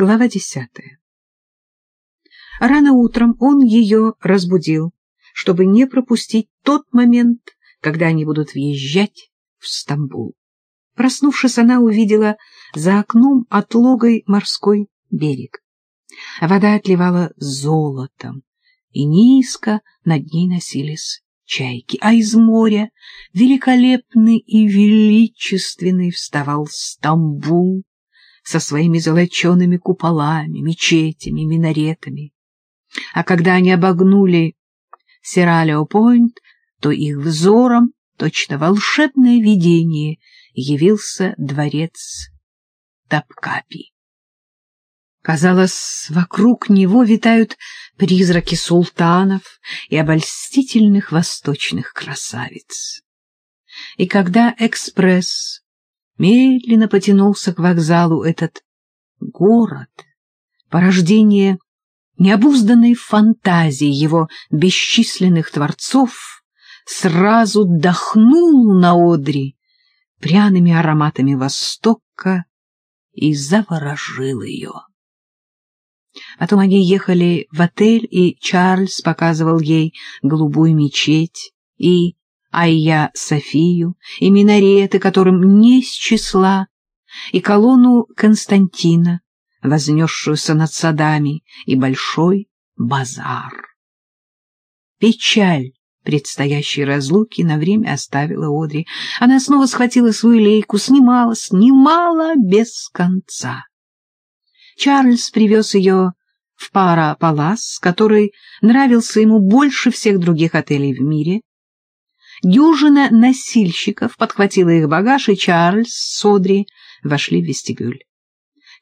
Глава десятая. Рано утром он ее разбудил, чтобы не пропустить тот момент, когда они будут въезжать в Стамбул. Проснувшись, она увидела за окном отлогой морской берег. Вода отливала золотом, и низко над ней носились чайки, а из моря великолепный и величественный вставал Стамбул со своими золочеными куполами, мечетями, минаретами. А когда они обогнули Сиралео-Пойнт, то их взором, точно волшебное видение, явился дворец Тапкапи. Казалось, вокруг него витают призраки султанов и обольстительных восточных красавиц. И когда экспресс медленно потянулся к вокзалу, этот город, порождение необузданной фантазии его бесчисленных творцов, сразу дохнул на одри пряными ароматами Востока и заворожил ее. Потом они ехали в отель, и Чарльз показывал ей голубую мечеть и Айя Софию, и минареты, которым не с числа, и колонну Константина, вознесшуюся над садами, и большой базар. Печаль предстоящей разлуки на время оставила Одри. Она снова схватила свою лейку, снимала, снимала без конца. Чарльз привез ее в Пара-Палас, который нравился ему больше всех других отелей в мире. Дюжина носильщиков подхватила их багаж, и Чарльз с Одри вошли в вестибюль.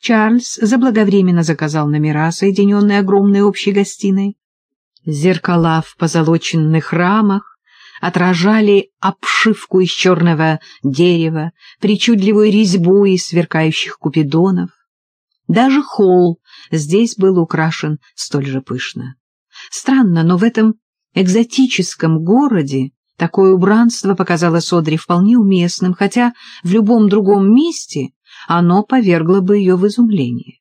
Чарльз заблаговременно заказал номера, соединенные огромной общей гостиной. Зеркала в позолоченных рамах отражали обшивку из черного дерева, причудливую резьбу из сверкающих купидонов. Даже холл здесь был украшен столь же пышно. Странно, но в этом экзотическом городе такое убранство показалось Одри вполне уместным, хотя в любом другом месте оно повергло бы ее в изумление.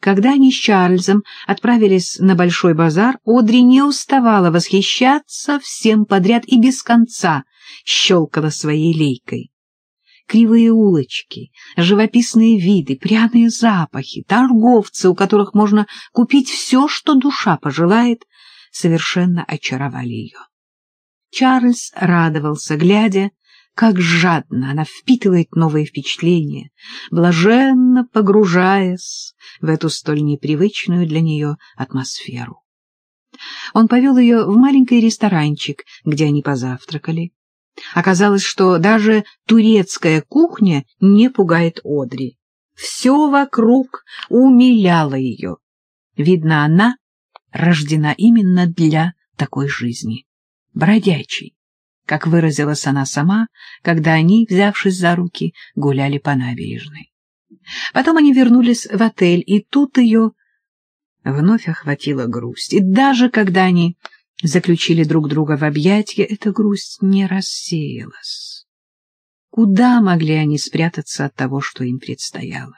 Когда они с Чарльзом отправились на Большой базар, Одри не уставала восхищаться всем подряд и без конца щелкала своей лейкой кривые улочки, живописные виды, пряные запахи, торговцы, у которых можно купить все, что душа пожелает, совершенно очаровали ее. Чарльз радовался, глядя, как жадно она впитывает новые впечатления, блаженно погружаясь в эту столь непривычную для нее атмосферу. Он повел ее в маленький ресторанчик, где они позавтракали. Оказалось, что даже турецкая кухня не пугает Одри. Все вокруг умиляло ее. Видно, она рождена именно для такой жизни. Бродячей, как выразилась она сама, когда они, взявшись за руки, гуляли по набережной. Потом они вернулись в отель, и тут ее вновь охватила грусть. И даже когда они заключили друг друга в объятья, эта грусть не рассеялась. Куда могли они спрятаться от того, что им предстояло?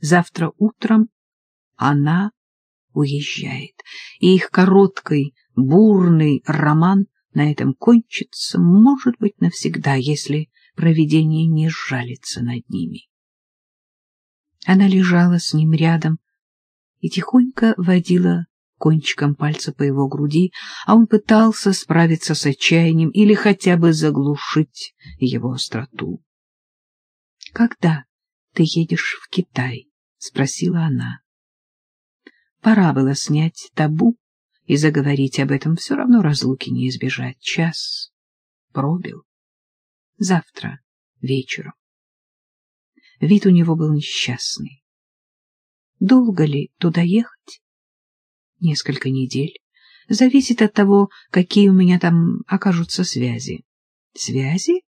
Завтра утром она уезжает, и их короткий, бурный роман на этом кончится, может быть, навсегда, если провидение не сжалится над ними. Она лежала с ним рядом и тихонько водила кончиком пальца по его груди, а он пытался справиться с отчаянием или хотя бы заглушить его остроту. — Когда ты едешь в Китай? — спросила она. Пора было снять табу и заговорить об этом, все равно разлуки не избежать. Час пробил. Завтра вечером. Вид у него был несчастный. Долго ли туда ехать? несколько недель. Зависит от того, какие у меня там окажутся связи. — Связи?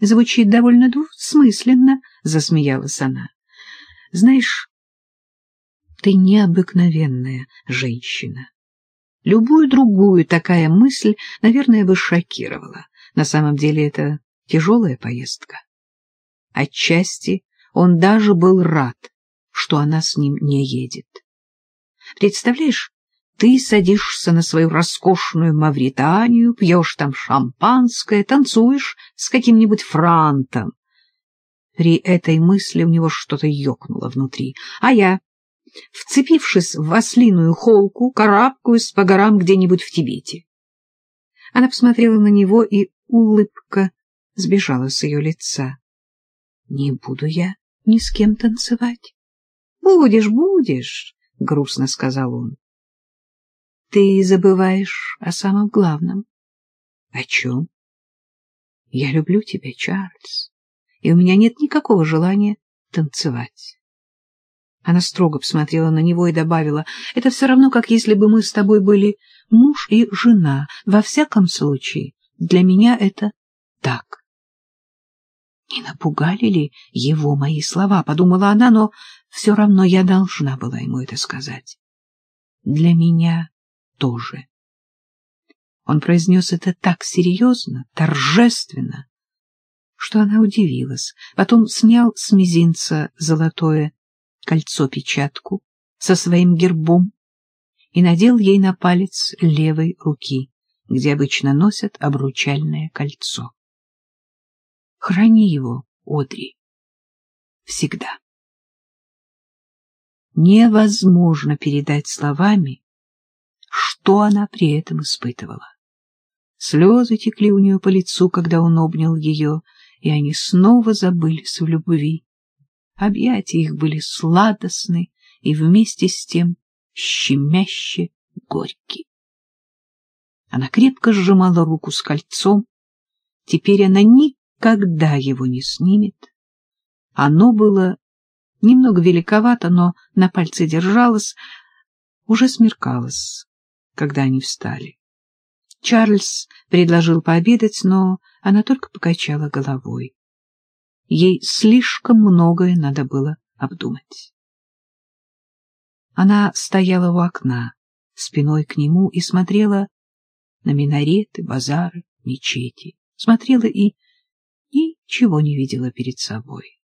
Звучит довольно двусмысленно, — засмеялась она. — Знаешь, ты необыкновенная женщина. Любую другую такая мысль, наверное, бы шокировала. На самом деле это тяжелая поездка. Отчасти он даже был рад, что она с ним не едет. Представляешь, ты садишься на свою роскошную Мавританию, пьешь там шампанское, танцуешь с каким-нибудь франтом. При этой мысли у него что-то ёкнуло внутри. А я, вцепившись в ослиную холку, карабкаюсь по горам где-нибудь в Тибете. Она посмотрела на него, и улыбка сбежала с ее лица. — Не буду я ни с кем танцевать. — Будешь, будешь, — грустно сказал он. — Ты забываешь о самом главном. — О чем? — Я люблю тебя, Чарльз, и у меня нет никакого желания танцевать. Она строго посмотрела на него и добавила, — это все равно, как если бы мы с тобой были муж и жена. Во всяком случае, для меня это так. Не напугали ли его мои слова, подумала она, но все равно я должна была ему это сказать. Для меня тоже. Он произнес это так серьезно, торжественно, что она удивилась. Потом снял с мизинца золотое кольцо-печатку со своим гербом и надел ей на палец левой руки, где обычно носят обручальное кольцо. Храни его, Одри, всегда. Невозможно передать словами, что она при этом испытывала. Слезы текли у нее по лицу, когда он обнял ее, и они снова забылись в любви. Объятия их были сладостны и вместе с тем щемяще горький. Она крепко сжимала руку с кольцом. Теперь она никогда его не снимет. Оно было немного великовато, но на пальце держалось. Уже смеркалось, когда они встали. Чарльз предложил пообедать, но она только покачала головой. Ей слишком многое надо было обдумать. Она стояла у окна, спиной к нему, и смотрела на минареты, базары, мечети. Смотрела и ничего не видела перед собой.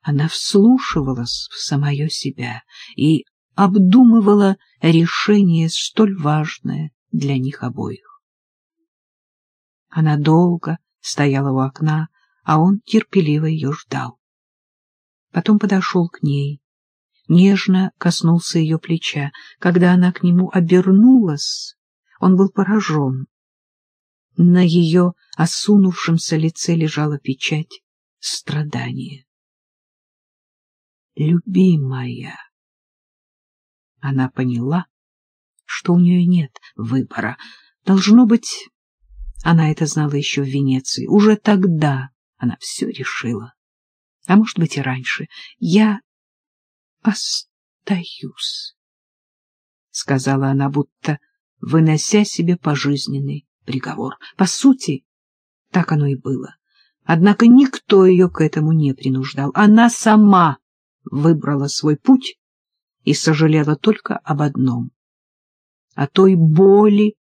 Она вслушивалась в самое себя и обдумывала решение столь важное для них обоих. Она долго стояла у окна, а он терпеливо ее ждал. Потом подошел к ней нежно коснулся ее плеча. Когда она к нему обернулась, он был поражен. На ее осунувшемся лице лежала печать страдания. «Любимая!» Она поняла, что у нее нет выбора. Должно быть, она это знала еще в Венеции. Уже тогда она все решила. А может быть и раньше. Я остаюсь, — сказала она, будто вынося себе пожизненный приговор. По сути, так оно и было. Однако никто ее к этому не принуждал. Она сама выбрала свой путь и сожалела только об одном — о той боли,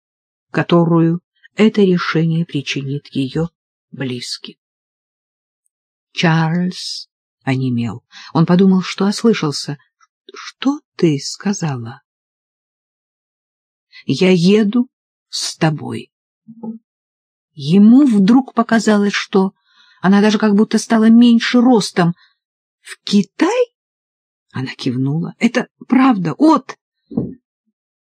которую это решение причинит ее близким. Чарльз онемел. Он подумал, что ослышался. — Что ты сказала? — Я еду с тобой. Ему вдруг показалось, что она даже как будто стала меньше ростом. — В Китай? Она кивнула. — Это правда, от...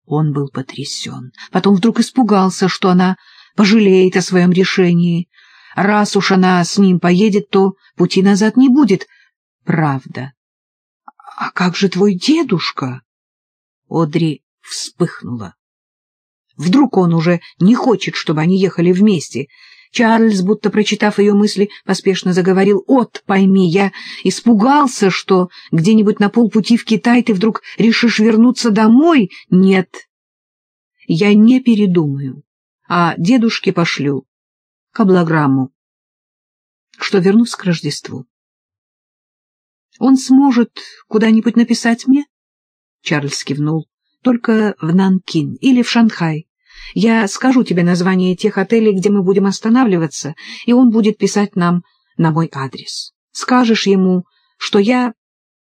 Он был потрясен. Потом вдруг испугался, что она пожалеет о своем решении. Раз уж она с ним поедет, то пути назад не будет. Правда. — А как же твой дедушка? Одри вспыхнула. Вдруг он уже не хочет, чтобы они ехали вместе. Чарльз, будто прочитав ее мысли, поспешно заговорил. — От, пойми, я испугался, что где-нибудь на полпути в Китай ты вдруг решишь вернуться домой. Нет, я не передумаю, а дедушке пошлю каблограмму, что вернусь к Рождеству. Он сможет куда-нибудь написать мне? Чарльз кивнул. Только в Нанкин или в Шанхай. Я скажу тебе название тех отелей, где мы будем останавливаться, и он будет писать нам на мой адрес. Скажешь ему, что я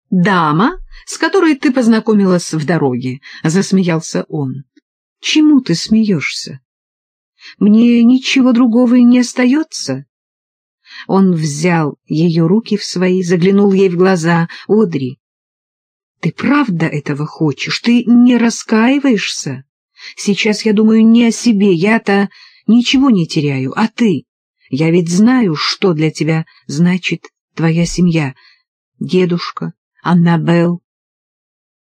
дама, с которой ты познакомилась в дороге, — засмеялся он. — Чему ты смеешься? Мне ничего другого и не остается. Он взял ее руки в свои, заглянул ей в глаза. — Одри, ты правда этого хочешь? Ты не раскаиваешься? Сейчас я думаю не о себе, я-то ничего не теряю, а ты? Я ведь знаю, что для тебя значит твоя семья. Дедушка, Аннабелл.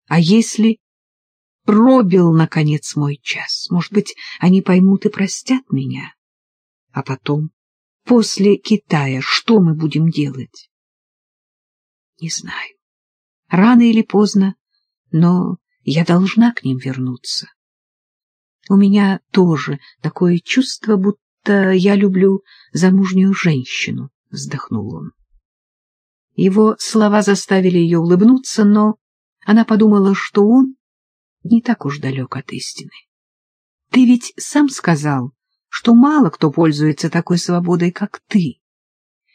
А если пробил, наконец, мой час, может быть, они поймут и простят меня? А потом, после Китая, что мы будем делать? Не знаю. Рано или поздно, но я должна к ним вернуться. У меня тоже такое чувство, будто я люблю замужнюю женщину, — вздохнул он. Его слова заставили ее улыбнуться, но она подумала, что он не так уж далек от истины. Ты ведь сам сказал, что мало кто пользуется такой свободой, как ты.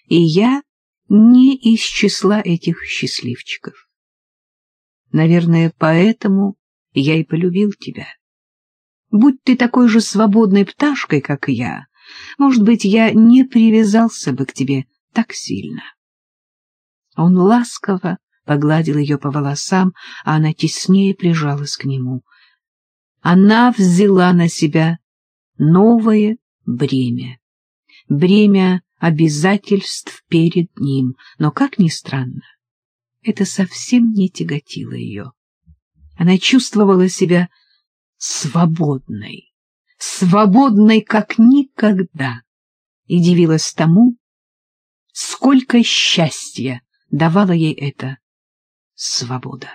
И я не из числа этих счастливчиков. Наверное, поэтому я и полюбил тебя. Будь ты такой же свободной пташкой, как я, может быть, я не привязался бы к тебе так сильно. Он ласково погладил ее по волосам, а она теснее прижалась к нему. Она взяла на себя новое бремя, бремя обязательств перед ним, но, как ни странно, это совсем не тяготило ее. Она чувствовала себя свободной, свободной как никогда, и дивилась тому, сколько счастья давала ей эта свобода.